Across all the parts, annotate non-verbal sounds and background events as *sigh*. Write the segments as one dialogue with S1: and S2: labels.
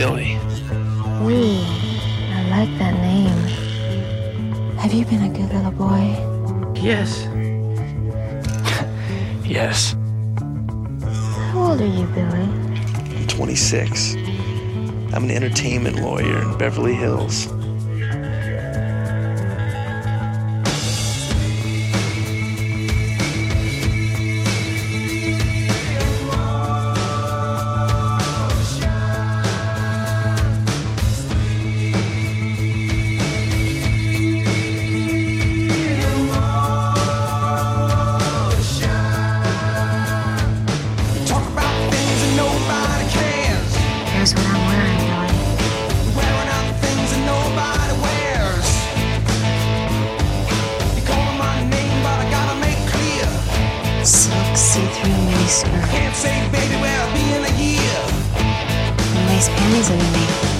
S1: Billy.
S2: Wee. I like that name. Have you been a good little boy?
S1: Yes. *laughs* yes.
S2: How old are you, Billy?
S1: I'm 26. I'm an entertainment lawyer in Beverly Hills.
S2: nicer.
S3: Can't say baby, well, be in a year.
S2: Panties
S3: are.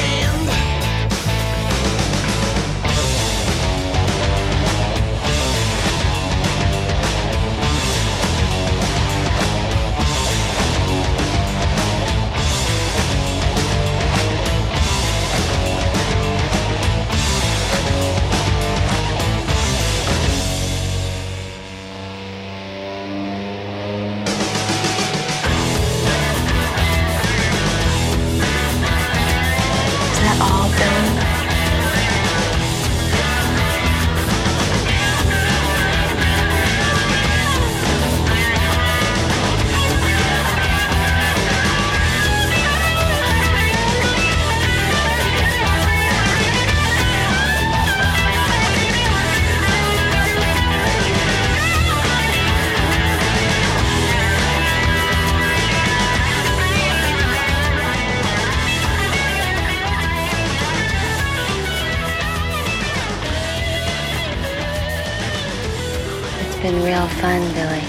S3: been real
S2: fun, Billy.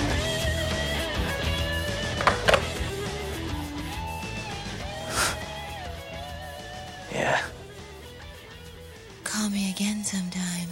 S2: yeah. Call me again sometime.